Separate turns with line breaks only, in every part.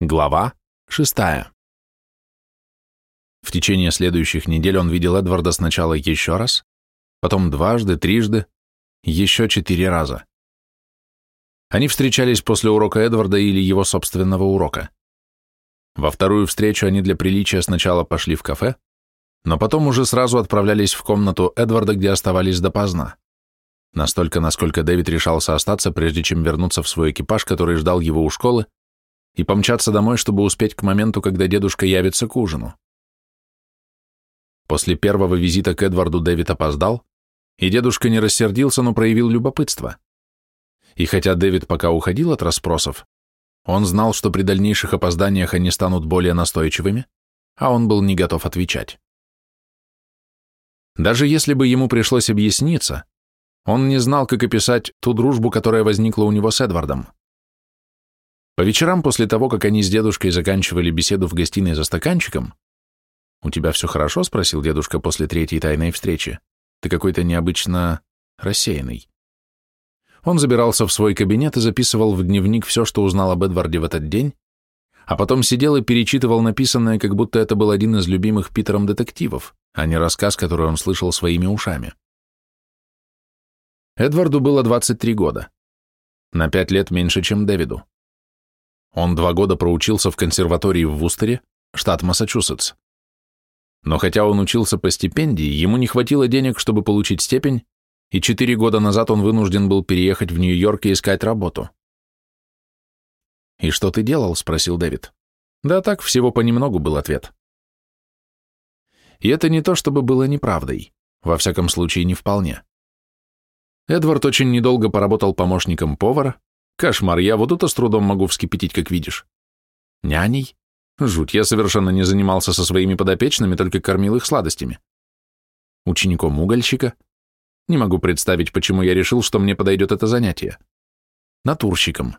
Глава шестая. В течение следующих недель он видел Эдварда сначала еще раз, потом дважды, трижды, еще четыре раза. Они встречались после урока Эдварда или его собственного урока. Во вторую встречу они для приличия сначала пошли в кафе, но потом уже сразу отправлялись в комнату Эдварда, где оставались допоздна. Настолько, насколько Дэвид решался остаться, прежде чем вернуться в свой экипаж, который ждал его у школы, и помчаться домой, чтобы успеть к моменту, когда дедушка явится к ужину. После первого визита к Эдварду Дэвид опоздал, и дедушка не рассердился, но проявил любопытство. И хотя Дэвид пока уходил от расспросов, он знал, что при дальнейших опозданиях они станут более настойчивыми, а он был не готов отвечать. Даже если бы ему пришлось объясниться, он не знал, как описать ту дружбу, которая возникла у него с Эдвардом. По вечерам после того, как они с дедушкой заканчивали беседу в гостиной за стаканчиком, «У тебя все хорошо?» — спросил дедушка после третьей тайной встречи. «Ты какой-то необычно рассеянный». Он забирался в свой кабинет и записывал в дневник все, что узнал об Эдварде в этот день, а потом сидел и перечитывал написанное, как будто это был один из любимых Питером детективов, а не рассказ, который он слышал своими ушами. Эдварду было 23 года. На пять лет меньше, чем Дэвиду. Он два года проучился в консерватории в Вустере, штат Массачусетс. Но хотя он учился по стипендии, ему не хватило денег, чтобы получить степень, и четыре года назад он вынужден был переехать в Нью-Йорк и искать работу. «И что ты делал?» — спросил Дэвид. «Да так, всего понемногу был ответ». И это не то, чтобы было неправдой, во всяком случае, не вполне. Эдвард очень недолго поработал помощником повара, Кошмар, я вот это с трудом могу вскипятить, как видишь. Няней? Жуть, я совершенно не занимался со своими подопечными, только кормил их сладостями. Учеником угольщика? Не могу представить, почему я решил, что мне подойдет это занятие. Натурщиком.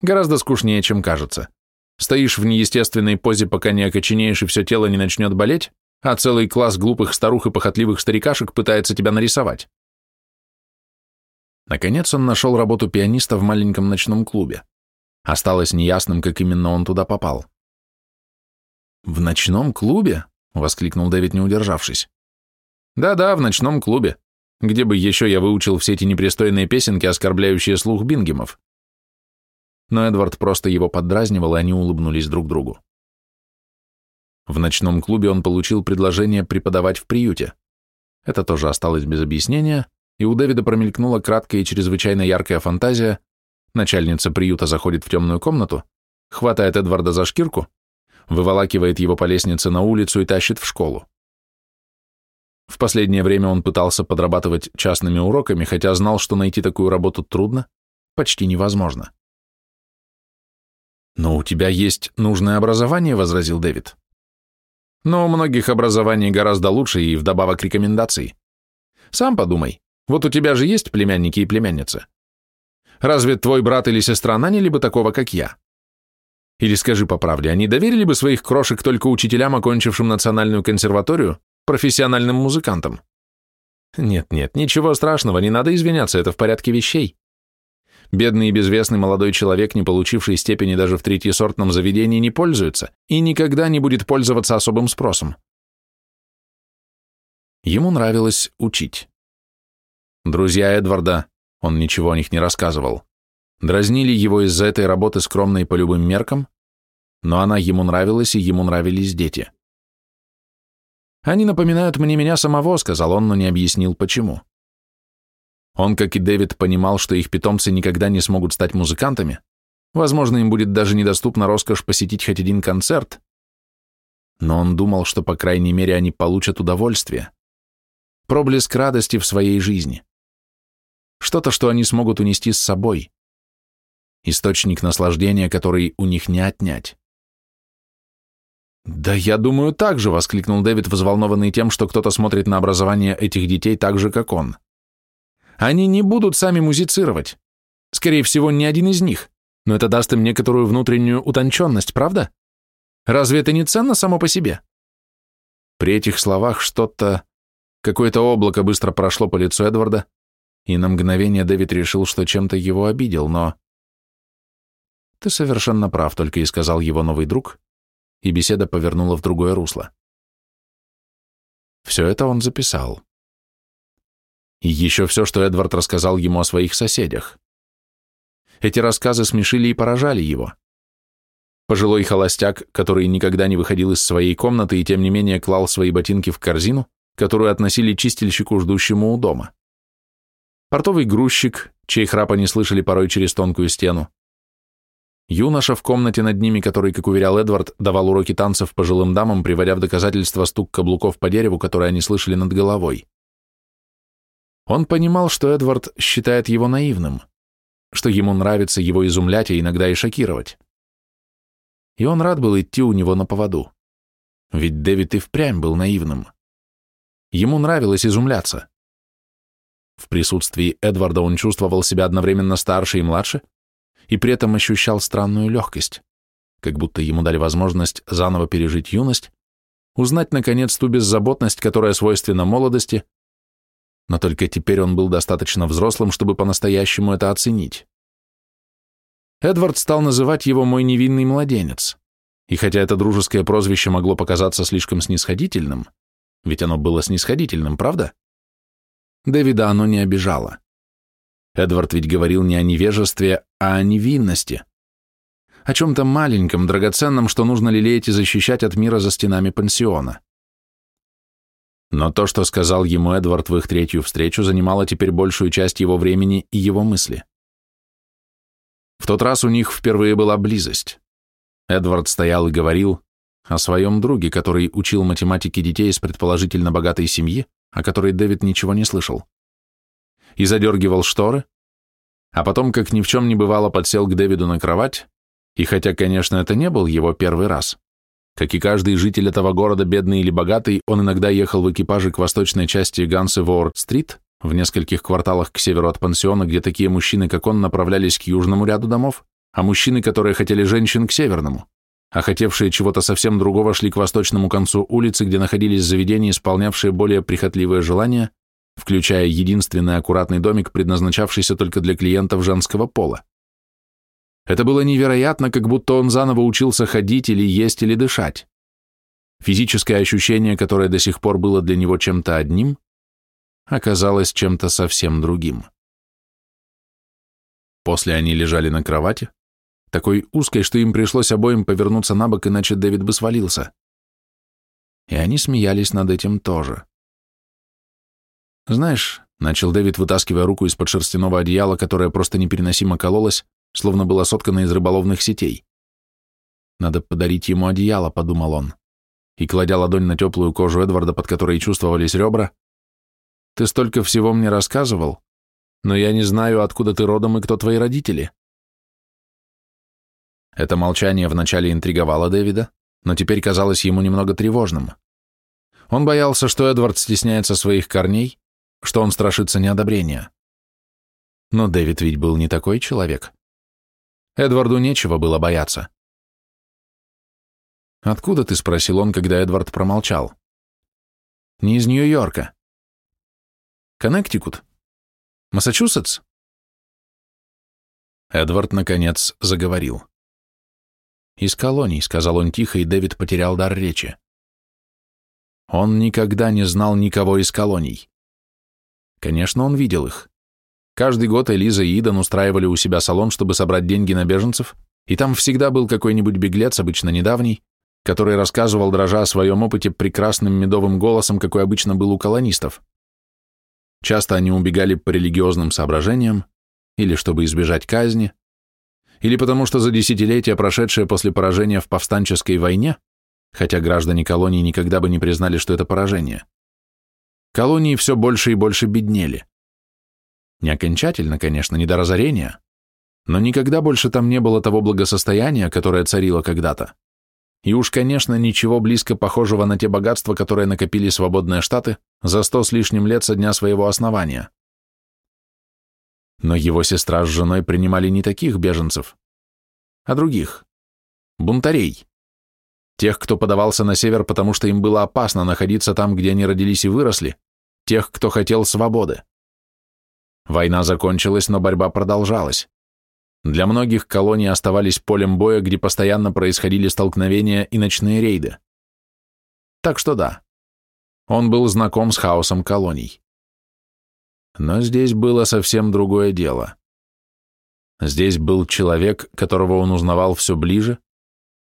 Гораздо скучнее, чем кажется. Стоишь в неестественной позе, пока не окоченеешь и все тело не начнет болеть, а целый класс глупых старух и похотливых старикашек пытается тебя нарисовать. Наконец он нашел работу пианиста в маленьком ночном клубе. Осталось неясным, как именно он туда попал. «В ночном клубе?» — воскликнул Дэвид, не удержавшись. «Да-да, в ночном клубе. Где бы еще я выучил все эти непристойные песенки, оскорбляющие слух бингемов?» Но Эдвард просто его поддразнивал, и они улыбнулись друг другу. В ночном клубе он получил предложение преподавать в приюте. Это тоже осталось без объяснения, и у Дэвида промелькнула краткая и чрезвычайно яркая фантазия. Начальница приюта заходит в темную комнату, хватает Эдварда за шкирку, выволакивает его по лестнице на улицу и тащит в школу. В последнее время он пытался подрабатывать частными уроками, хотя знал, что найти такую работу трудно, почти невозможно. «Но у тебя есть нужное образование», — возразил Дэвид. «Но у многих образований гораздо лучше и вдобавок рекомендаций. Сам подумай, вот у тебя же есть племянники и племянницы. Разве твой брат или сестра наняли бы такого, как я? Или скажи по правде, они доверили бы своих крошек только учителям, окончившим национальную консерваторию, профессиональным музыкантам? Нет-нет, ничего страшного, не надо извиняться, это в порядке вещей. Бедный и безвестный молодой человек, не получивший степени даже в третьесортном заведении, не пользуется и никогда не будет пользоваться особым спросом. Ему нравилось учить. Друзья Эдварда, он ничего о них не рассказывал, дразнили его из-за этой работы скромной по любым меркам, но она ему нравилась, и ему нравились дети. «Они напоминают мне меня самого», — сказал он, но не объяснил, почему. Он, как и Дэвид, понимал, что их питомцы никогда не смогут стать музыкантами, возможно, им будет даже недоступна роскошь посетить хоть один концерт, но он думал, что, по крайней мере, они получат удовольствие, проблеск радости в своей жизни что-то, что они смогут унести с собой, источник наслаждения, который у них не отнять. «Да я думаю так же», — воскликнул Дэвид, взволнованный тем, что кто-то смотрит на образование этих детей так же, как он. «Они не будут сами музицировать. Скорее всего, ни один из них. Но это даст им некоторую внутреннюю утонченность, правда? Разве это не ценно само по себе?» При этих словах что-то... Какое-то облако быстро прошло по лицу Эдварда, и на мгновение Дэвид решил, что чем-то его обидел, но... Ты совершенно прав, только и сказал его новый друг, и беседа повернула в другое русло. Все это он записал. И еще все, что Эдвард рассказал ему о своих соседях. Эти рассказы смешили и поражали его. Пожилой холостяк, который никогда не выходил из своей комнаты и тем не менее клал свои ботинки в корзину, которую относили чистильщику, ждущему у дома. Портовый грузчик, чей храпа не слышали порой через тонкую стену. Юноша в комнате над ними, который, как уверял Эдвард, давал уроки танцев пожилым дамам, приводя в доказательство стук каблуков по дереву, который они слышали над головой. Он понимал, что Эдвард считает его наивным, что ему нравится его изумлять и иногда и шокировать. И он рад был идти у него на поводу. Ведь Дэвид и впрямь был наивным. Ему нравилось изумляться. В присутствии Эдварда он чувствовал себя одновременно старше и младше, и при этом ощущал странную легкость, как будто ему дали возможность заново пережить юность, узнать, наконец, ту беззаботность, которая свойственна молодости, но только теперь он был достаточно взрослым, чтобы по-настоящему это оценить. Эдвард стал называть его «мой невинный младенец», и хотя это дружеское прозвище могло показаться слишком снисходительным, ведь оно было снисходительным, правда? Дэвида оно не обижало. Эдвард ведь говорил не о невежестве, а о невинности. О чем-то маленьком, драгоценном, что нужно лелеять и защищать от мира за стенами пансиона. Но то, что сказал ему Эдвард в их третью встречу, занимало теперь большую часть его времени и его мысли. В тот раз у них впервые была близость. Эдвард стоял и говорил о своем друге, который учил математике детей из предположительно богатой семьи, о которой Дэвид ничего не слышал. И задергивал шторы, а потом, как ни в чем не бывало, подсел к Дэвиду на кровать, и хотя, конечно, это не был его первый раз, как и каждый житель этого города, бедный или богатый, он иногда ехал в экипаже к восточной части Гансы-Ворд-стрит, в нескольких кварталах к северу от пансиона, где такие мужчины, как он, направлялись к южному ряду домов, а мужчины, которые хотели женщин, к северному, а хотевшие чего-то совсем другого шли к восточному концу улицы, где находились заведения, исполнявшие более прихотливые желания, включая единственный аккуратный домик, предназначавшийся только для клиентов женского пола. Это было невероятно, как будто он заново учился ходить или есть или дышать. Физическое ощущение, которое до сих пор было для него чем-то одним, оказалось чем-то совсем другим. После они лежали на кровати, такой узкой, что им пришлось обоим повернуться на бок, иначе Дэвид бы свалился. И они смеялись над этим тоже. «Знаешь», — начал Дэвид, вытаскивая руку из-под шерстяного одеяла, которое просто непереносимо кололось, словно было соткано из рыболовных сетей. «Надо подарить ему одеяло», — подумал он. И, кладя ладонь на теплую кожу Эдварда, под которой чувствовались ребра, «Ты столько всего мне рассказывал, но я не знаю, откуда ты родом и кто твои родители». Это молчание вначале интриговало Дэвида, но теперь казалось ему немного тревожным. Он боялся, что Эдвард стесняется своих корней, что он страшится неодобрения. Но Дэвид ведь был не такой человек. Эдварду нечего было бояться. «Откуда ты?» — спросил он, когда Эдвард промолчал. «Не из Нью-Йорка». «Коннектикут? Массачусетс?» Эдвард, наконец, заговорил. «Из колоний», — сказал он тихо, и Дэвид потерял дар речи. Он никогда не знал никого из колоний. Конечно, он видел их. Каждый год Элиза и Идан устраивали у себя салон, чтобы собрать деньги на беженцев, и там всегда был какой-нибудь беглец, обычно недавний, который рассказывал, дрожа о своем опыте, прекрасным медовым голосом, какой обычно был у колонистов. Часто они убегали по религиозным соображениям, или чтобы избежать казни, или потому что за десятилетия, прошедшие после поражения в повстанческой войне, хотя граждане колонии никогда бы не признали, что это поражение, Колонии все больше и больше беднели. Не окончательно, конечно, не до разорения, но никогда больше там не было того благосостояния, которое царило когда-то. И уж, конечно, ничего близко похожего на те богатства, которые накопили свободные штаты за сто с лишним лет со дня своего основания. Но его сестра с женой принимали не таких беженцев, а других, бунтарей. Тех, кто подавался на север, потому что им было опасно находиться там, где они родились и выросли, тех, кто хотел свободы. Война закончилась, но борьба продолжалась. Для многих колонии оставались полем боя, где постоянно происходили столкновения и ночные рейды. Так что да, он был знаком с хаосом колоний. Но здесь было совсем другое дело. Здесь был человек, которого он узнавал все ближе,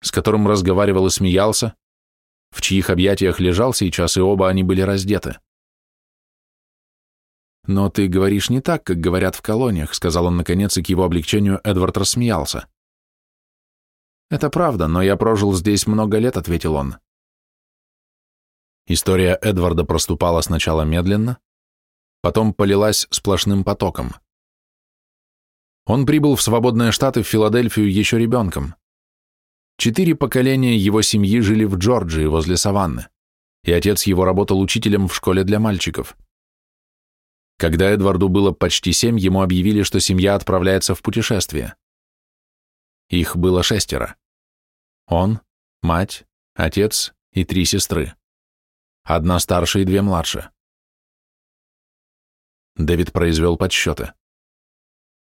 с которым разговаривал и смеялся, в чьих объятиях лежал сейчас, и оба они были раздеты. «Но ты говоришь не так, как говорят в колониях», сказал он наконец, и к его облегчению Эдвард рассмеялся. «Это правда, но я прожил здесь много лет», — ответил он. История Эдварда проступала сначала медленно, потом полилась сплошным потоком. Он прибыл в свободные штаты в Филадельфию еще ребенком. Четыре поколения его семьи жили в Джорджии возле Саванны, и отец его работал учителем в школе для мальчиков. Когда Эдварду было почти семь, ему объявили, что семья отправляется в путешествие. Их было шестеро. Он, мать, отец и три сестры. Одна старше и две младше. Дэвид произвел подсчеты.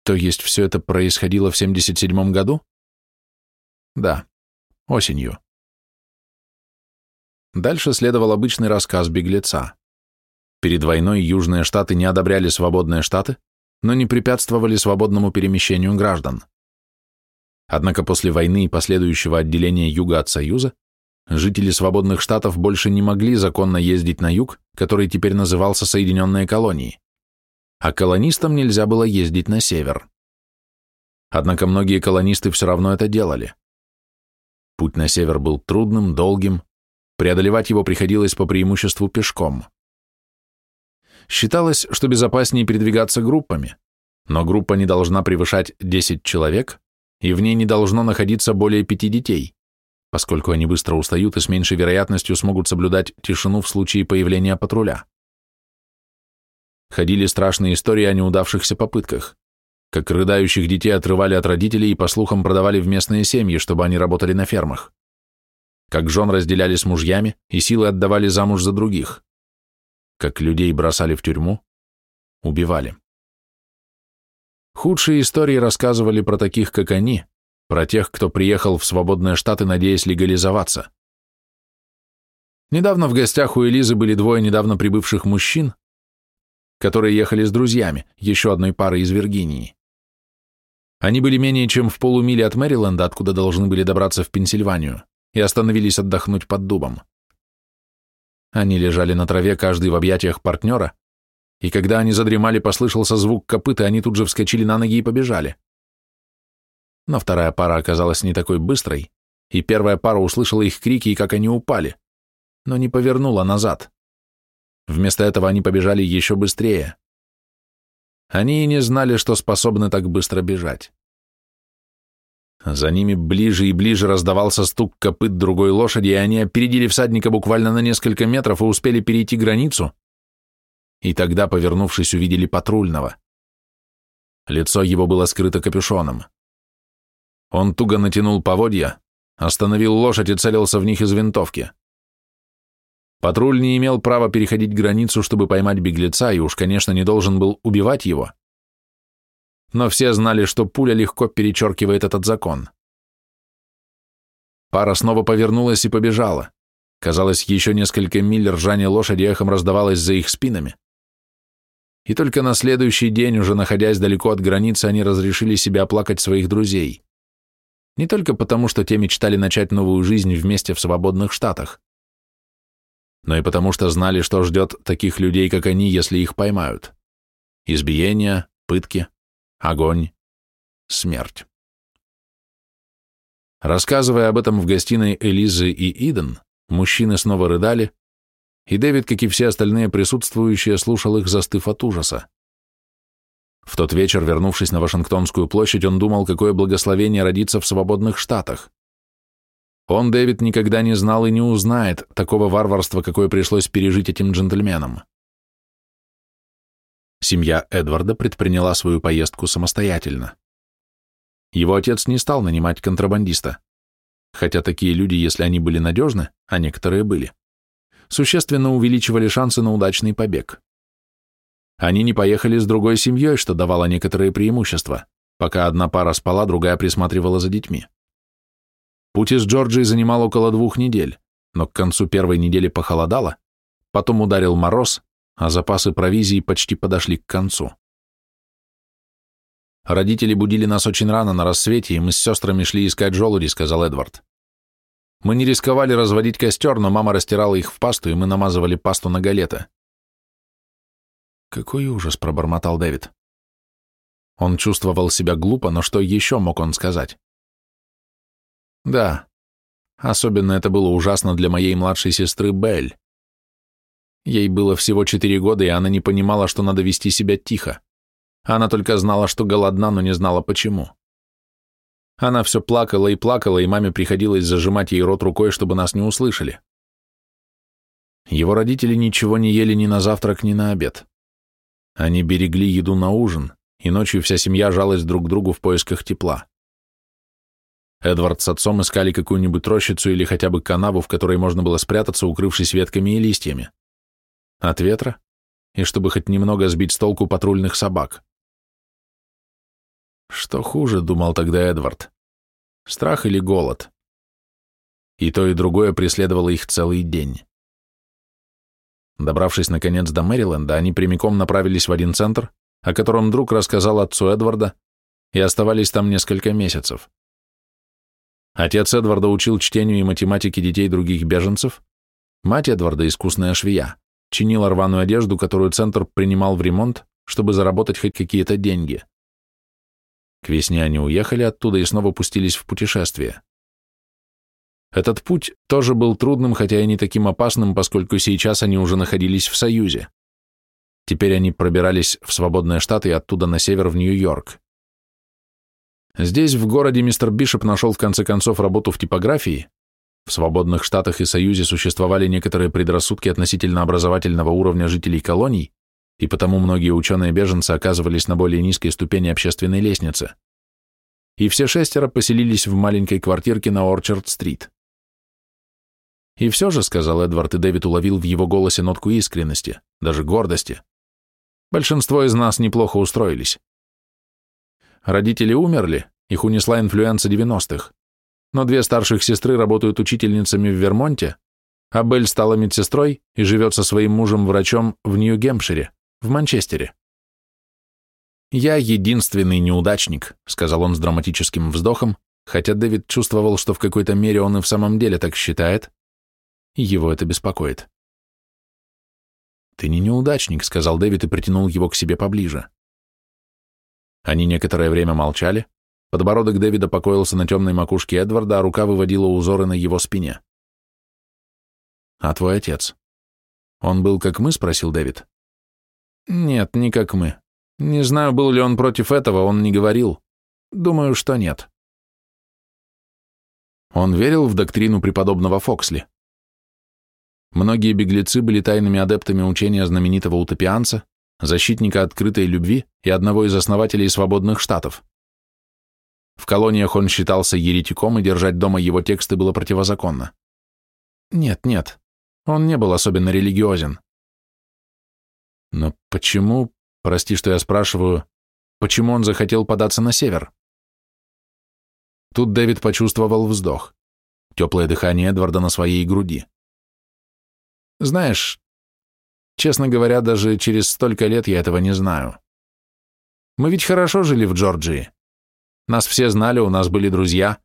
То есть все это происходило в 77 году? Да. Осенью. Дальше следовал обычный рассказ беглеца. Перед войной Южные Штаты не одобряли свободные штаты, но не препятствовали свободному перемещению граждан. Однако после войны и последующего отделения Юга от Союза жители свободных штатов больше не могли законно ездить на юг, который теперь назывался Соединенные колонии, а колонистам нельзя было ездить на север. Однако многие колонисты все равно это делали. Путь на север был трудным, долгим, преодолевать его приходилось по преимуществу пешком. Считалось, что безопаснее передвигаться группами, но группа не должна превышать 10 человек, и в ней не должно находиться более пяти детей, поскольку они быстро устают и с меньшей вероятностью смогут соблюдать тишину в случае появления патруля. Ходили страшные истории о неудавшихся попытках как рыдающих детей отрывали от родителей и, по слухам, продавали в местные семьи, чтобы они работали на фермах, как жен разделяли с мужьями и силы отдавали замуж за других, как людей бросали в тюрьму, убивали. Худшие истории рассказывали про таких, как они, про тех, кто приехал в свободные штаты, надеясь легализоваться. Недавно в гостях у Элизы были двое недавно прибывших мужчин, которые ехали с друзьями, еще одной парой из Виргинии. Они были менее чем в полумиле от Мэриленда, откуда должны были добраться в Пенсильванию, и остановились отдохнуть под дубом. Они лежали на траве, каждый в объятиях партнера, и когда они задремали, послышался звук копыта, они тут же вскочили на ноги и побежали. Но вторая пара оказалась не такой быстрой, и первая пара услышала их крики и как они упали, но не повернула назад. Вместо этого они побежали еще быстрее. Они и не знали, что способны так быстро бежать. За ними ближе и ближе раздавался стук копыт другой лошади, и они опередили всадника буквально на несколько метров и успели перейти границу. И тогда, повернувшись, увидели патрульного. Лицо его было скрыто капюшоном. Он туго натянул поводья, остановил лошадь и целился в них из винтовки. Патруль не имел права переходить границу, чтобы поймать беглеца, и уж, конечно, не должен был убивать его. Но все знали, что пуля легко перечеркивает этот закон. Пара снова повернулась и побежала. Казалось, еще несколько миль ржание лошади эхом раздавалось за их спинами. И только на следующий день, уже находясь далеко от границы, они разрешили себе оплакать своих друзей. Не только потому, что те мечтали начать новую жизнь вместе в свободных штатах но и потому что знали, что ждет таких людей, как они, если их поймают. Избиения, пытки, огонь, смерть. Рассказывая об этом в гостиной Элизы и Иден, мужчины снова рыдали, и Дэвид, как и все остальные присутствующие, слушал их, застыв от ужаса. В тот вечер, вернувшись на Вашингтонскую площадь, он думал, какое благословение родиться в свободных штатах. Он, Дэвид, никогда не знал и не узнает такого варварства, какое пришлось пережить этим джентльменам. Семья Эдварда предприняла свою поездку самостоятельно. Его отец не стал нанимать контрабандиста, хотя такие люди, если они были надежны, а некоторые были, существенно увеличивали шансы на удачный побег. Они не поехали с другой семьей, что давало некоторые преимущества, Пока одна пара спала, другая присматривала за детьми. Путь из Джорджии занимал около двух недель, но к концу первой недели похолодало, потом ударил мороз, а запасы провизии почти подошли к концу. Родители будили нас очень рано на рассвете, и мы с сестрами шли искать желуди, сказал Эдвард. Мы не рисковали разводить костер, но мама растирала их в пасту, и мы намазывали пасту на галеты. Какой ужас, пробормотал Дэвид. Он чувствовал себя глупо, но что еще мог он сказать? Да, особенно это было ужасно для моей младшей сестры Белль. Ей было всего четыре года, и она не понимала, что надо вести себя тихо. Она только знала, что голодна, но не знала почему. Она все плакала и плакала, и маме приходилось зажимать ей рот рукой, чтобы нас не услышали. Его родители ничего не ели ни на завтрак, ни на обед. Они берегли еду на ужин, и ночью вся семья жалась друг к другу в поисках тепла. Эдвард с отцом искали какую-нибудь рощицу или хотя бы канаву, в которой можно было спрятаться, укрывшись ветками и листьями. От ветра, и чтобы хоть немного сбить с толку патрульных собак. Что хуже, думал тогда Эдвард, страх или голод? И то, и другое преследовало их целый день. Добравшись, наконец, до Мэриленда, они прямиком направились в один центр, о котором друг рассказал отцу Эдварда, и оставались там несколько месяцев. Отец Эдварда учил чтению и математике детей других беженцев, мать Эдварда, искусная швея, чинила рваную одежду, которую центр принимал в ремонт, чтобы заработать хоть какие-то деньги. К весне они уехали оттуда и снова пустились в путешествие. Этот путь тоже был трудным, хотя и не таким опасным, поскольку сейчас они уже находились в Союзе. Теперь они пробирались в свободные штаты и оттуда на север в Нью-Йорк. Здесь, в городе, мистер Бишоп нашел в конце концов работу в типографии. В свободных штатах и Союзе существовали некоторые предрассудки относительно образовательного уровня жителей колоний, и потому многие ученые-беженцы оказывались на более низкой ступени общественной лестницы. И все шестеро поселились в маленькой квартирке на Орчард-стрит. И все же, сказал Эдвард, и Дэвид уловил в его голосе нотку искренности, даже гордости. Большинство из нас неплохо устроились. Родители умерли, их унесла инфлюенса 90-х, но две старших сестры работают учительницами в Вермонте, а Белль стала медсестрой и живет со своим мужем-врачом в Нью-Гемпшире в Манчестере. «Я единственный неудачник», — сказал он с драматическим вздохом, хотя Дэвид чувствовал, что в какой-то мере он и в самом деле так считает, его это беспокоит. «Ты не неудачник», — сказал Дэвид и притянул его к себе поближе. Они некоторое время молчали, подбородок Дэвида покоился на темной макушке Эдварда, а рука выводила узоры на его спине. «А твой отец? Он был как мы?» — спросил Дэвид. Нет, не как мы. Не знаю, был ли он против этого, он не говорил. Думаю, что нет. Он верил в доктрину преподобного Фоксли. Многие беглецы были тайными адептами учения знаменитого утопианца, защитника открытой любви и одного из основателей свободных штатов. В колониях он считался еретиком, и держать дома его тексты было противозаконно. Нет, нет, он не был особенно религиозен. Но почему, прости, что я спрашиваю, почему он захотел податься на север? Тут Дэвид почувствовал вздох, теплое дыхание Эдварда на своей груди. Знаешь, честно говоря, даже через столько лет я этого не знаю. Мы ведь хорошо жили в Джорджии. Нас все знали, у нас были друзья.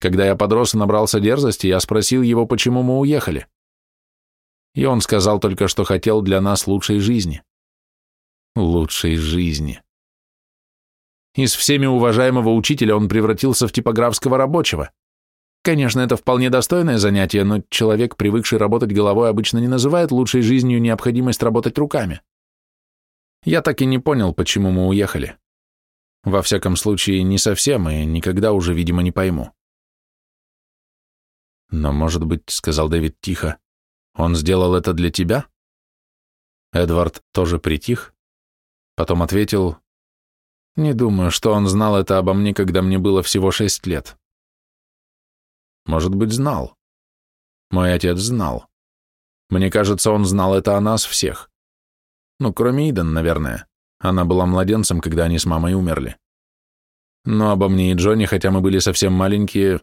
Когда я подрос и набрался дерзости, я спросил его, почему мы уехали и он сказал только, что хотел для нас лучшей жизни. Лучшей жизни. Из всеми уважаемого учителя он превратился в типографского рабочего. Конечно, это вполне достойное занятие, но человек, привыкший работать головой, обычно не называет лучшей жизнью необходимость работать руками. Я так и не понял, почему мы уехали. Во всяком случае, не совсем, и никогда уже, видимо, не пойму. Но, может быть, — сказал Дэвид тихо, он сделал это для тебя? Эдвард тоже притих, потом ответил, не думаю, что он знал это обо мне, когда мне было всего шесть лет. Может быть, знал. Мой отец знал. Мне кажется, он знал это о нас всех. Ну, кроме Иден, наверное. Она была младенцем, когда они с мамой умерли. Но обо мне и Джонни, хотя мы были совсем маленькие,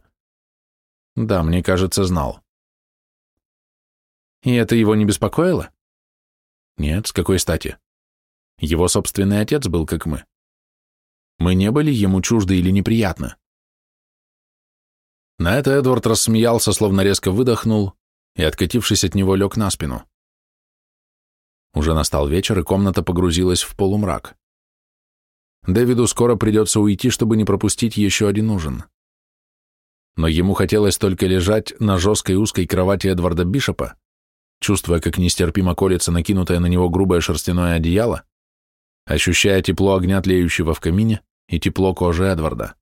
да, мне кажется, знал.
И это его не беспокоило?
Нет, с какой стати? Его собственный отец был как мы. Мы не были ему чужды или неприятны. На это Эдвард рассмеялся, словно резко выдохнул, и, откатившись от него, лег на спину. Уже настал вечер, и комната погрузилась в полумрак. Дэвиду скоро придется уйти, чтобы не пропустить еще один ужин. Но ему хотелось только лежать на жесткой узкой кровати Эдварда Бишопа, чувствуя, как нестерпимо колется накинутое на него грубое шерстяное одеяло, ощущая тепло огня, тлеющего в камине, и тепло кожи Эдварда.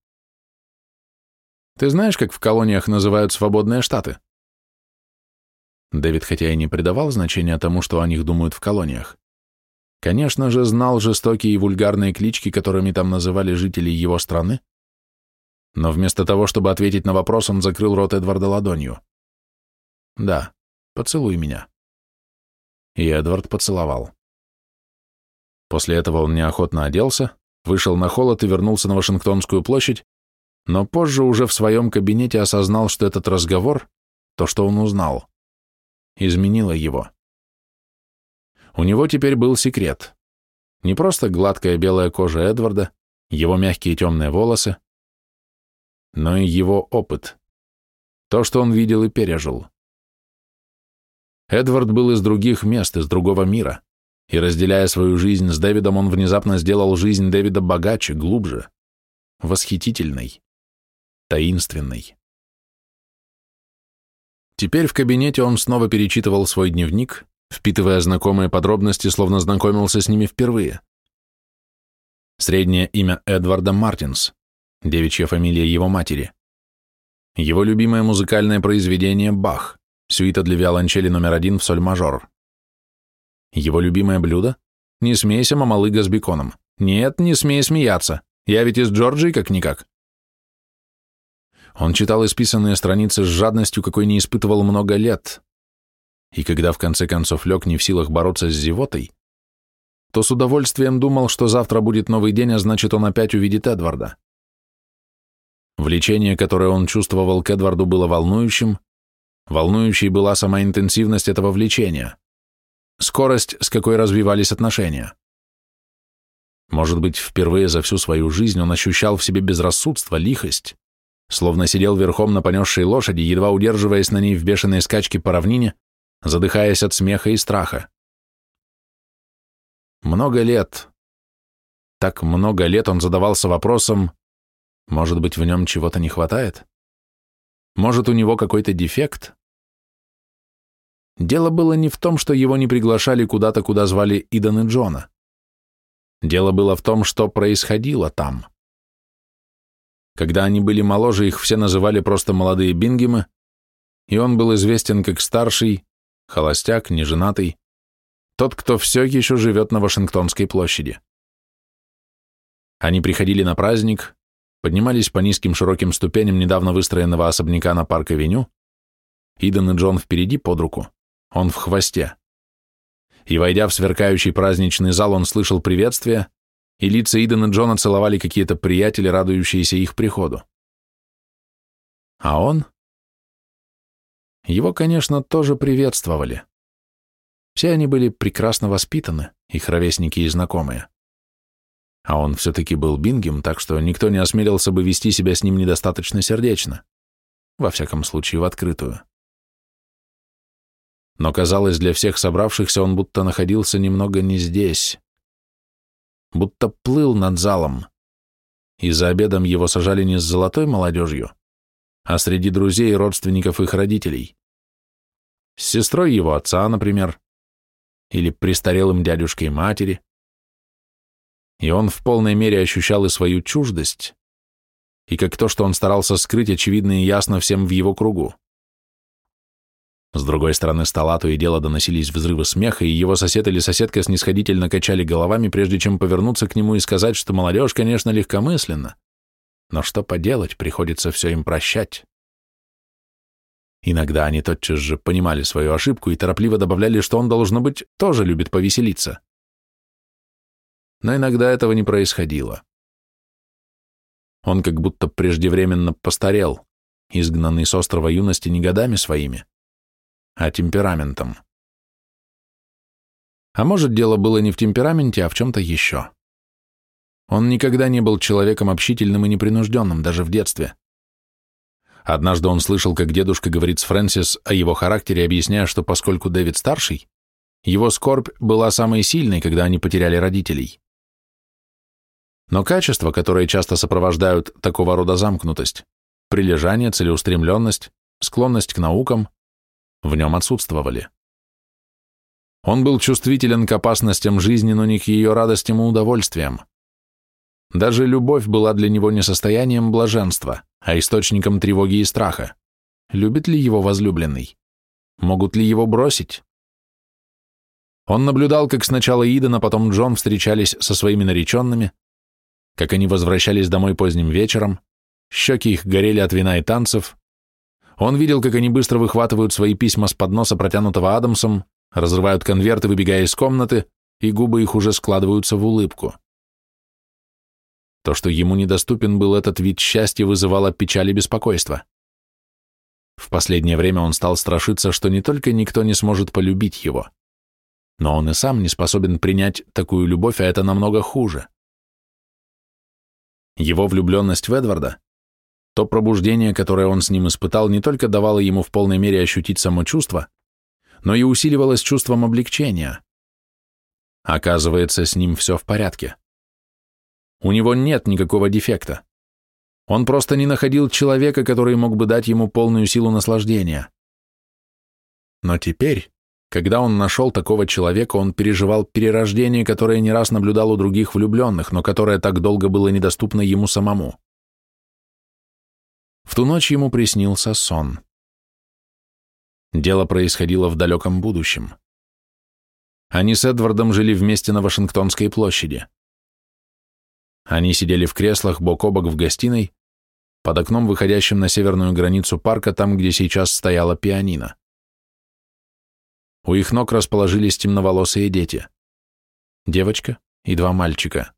«Ты знаешь, как в колониях называют свободные штаты?»
Дэвид хотя и не придавал значения тому, что о них думают в колониях. Конечно же, знал жестокие и вульгарные клички, которыми там называли жителей его страны, но вместо того, чтобы ответить на вопрос, он закрыл рот Эдварда ладонью. «Да, поцелуй меня». И Эдвард поцеловал. После этого он неохотно оделся, вышел на холод и вернулся на Вашингтонскую площадь, но позже уже в своем кабинете осознал, что этот разговор, то, что он узнал, изменило его. У него теперь был секрет. Не просто гладкая белая кожа Эдварда, его мягкие темные волосы, но и его опыт. То, что он видел и пережил. Эдвард был из других мест, из другого мира, и, разделяя свою жизнь с Дэвидом, он внезапно сделал жизнь Дэвида богаче, глубже, восхитительной, таинственной. Теперь в кабинете он снова перечитывал свой дневник, впитывая знакомые подробности, словно знакомился с ними впервые. Среднее имя Эдварда Мартинс, девичья фамилия его матери. Его любимое музыкальное произведение «Бах», сюита для виолончели номер один в соль-мажор. Его любимое блюдо? Не смейся, мамалыга с беконом. Нет, не смей смеяться. Я ведь из Джорджии как-никак. Он читал исписанные страницы с жадностью, какой не испытывал много лет. И когда в конце концов лег не в силах бороться с зевотой, то с удовольствием думал, что завтра будет новый день, а значит, он опять увидит Эдварда. Влечение, которое он чувствовал к Эдварду, было волнующим, волнующей была сама интенсивность этого влечения, скорость, с какой развивались отношения. Может быть, впервые за всю свою жизнь он ощущал в себе безрассудство, лихость, словно сидел верхом на понесшей лошади, едва удерживаясь на ней в бешеной скачке по равнине, задыхаясь от смеха и страха. Много лет, так много лет он задавался вопросом, может быть, в нем чего-то не хватает? Может, у него какой-то дефект? Дело было не в том, что его не приглашали куда-то, куда звали Идан и Джона. Дело было в том, что происходило там. Когда они были моложе, их все называли просто молодые бингемы, и он был известен как старший, холостяк, неженатый, тот, кто все еще живет на Вашингтонской площади. Они приходили на праздник, поднимались по низким широким ступеням недавно выстроенного особняка на парк-авеню, Иден и Джон впереди под руку, он в хвосте. И, войдя в сверкающий праздничный зал, он слышал приветствия, и лица Иден и Джона целовали какие-то приятели, радующиеся их приходу. А он? Его, конечно, тоже приветствовали. Все они были прекрасно воспитаны, их ровесники и знакомые. А он все-таки был бингем, так что никто не осмелился бы вести себя с ним недостаточно сердечно. Во всяком случае, в открытую. Но, казалось, для всех собравшихся он будто находился немного не здесь. Будто плыл над залом. И за обедом его сажали не с золотой молодежью, а среди друзей и родственников их родителей. С сестрой его отца, например, или престарелым дядюшкой матери, и он в полной мере ощущал и свою чуждость, и как то, что он старался скрыть, очевидно и ясно всем в его кругу. С другой стороны стола то и дело доносились взрывы смеха, и его сосед или соседка снисходительно качали головами, прежде чем повернуться к нему и сказать, что молодежь, конечно, легкомысленна, но что поделать, приходится все им прощать. Иногда они тотчас же понимали свою ошибку и торопливо добавляли, что он, должно быть, тоже любит повеселиться но иногда этого не происходило. Он как будто преждевременно постарел, изгнанный с острова юности не годами своими, а темпераментом. А может, дело было не в темпераменте, а в чем-то еще. Он никогда не был человеком общительным и непринужденным, даже в детстве. Однажды он слышал, как дедушка говорит с Фрэнсис о его характере, объясняя, что поскольку Дэвид старший, его скорбь была самой сильной, когда они потеряли родителей. Но качества, которые часто сопровождают такого рода замкнутость, прилежание, целеустремленность, склонность к наукам, в нем отсутствовали. Он был чувствителен к опасностям жизни, но не к ее радостям и удовольствиям. Даже любовь была для него не состоянием блаженства, а источником тревоги и страха. Любит ли его возлюбленный? Могут ли его бросить? Он наблюдал, как сначала Иден, а потом Джон встречались со своими нареченными, как они возвращались домой поздним вечером, щеки их горели от вина и танцев. Он видел, как они быстро выхватывают свои письма с подноса, протянутого Адамсом, разрывают конверты, выбегая из комнаты, и губы их уже складываются в улыбку. То, что ему недоступен был этот вид счастья, вызывало печаль и беспокойство. В последнее время он стал страшиться, что не только никто не сможет полюбить его, но он и сам не способен принять такую любовь, а это намного хуже. Его влюбленность в Эдварда, то пробуждение, которое он с ним испытал, не только давало ему в полной мере ощутить само чувство, но и усиливалось чувством облегчения. Оказывается, с ним все в порядке. У него нет никакого дефекта. Он просто не находил человека, который мог бы дать ему полную силу наслаждения. Но теперь, когда он нашел такого человека, он переживал перерождение, которое не раз наблюдал у других влюбленных, но которое так долго было недоступно ему самому. В ту ночь ему приснился сон. Дело происходило в далеком будущем. Они с Эдвардом жили вместе на Вашингтонской площади. Они сидели в креслах бок о бок в гостиной, под окном, выходящим на северную границу парка, там, где сейчас стояла пианино. У их ног расположились темноволосые дети. Девочка и два мальчика.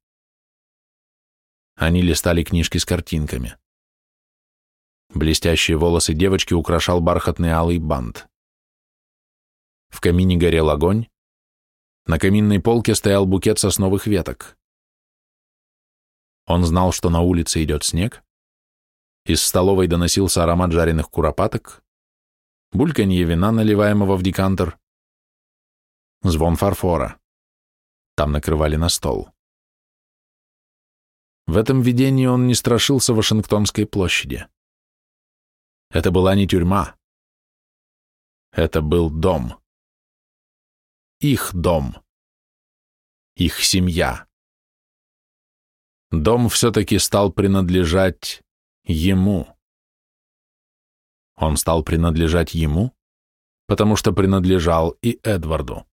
Они листали книжки с картинками. Блестящие волосы девочки украшал бархатный алый бант. В камине горел огонь. На каминной полке стоял букет сосновых веток. Он знал, что на улице идет снег. Из столовой доносился аромат жареных куропаток, бульканье вина, наливаемого в декантер, звон фарфора. Там накрывали на стол. В этом видении он не страшился Вашингтонской площади. Это была не тюрьма. Это был дом. Их дом. Их семья дом все-таки стал принадлежать ему. Он стал принадлежать ему, потому что принадлежал и Эдварду.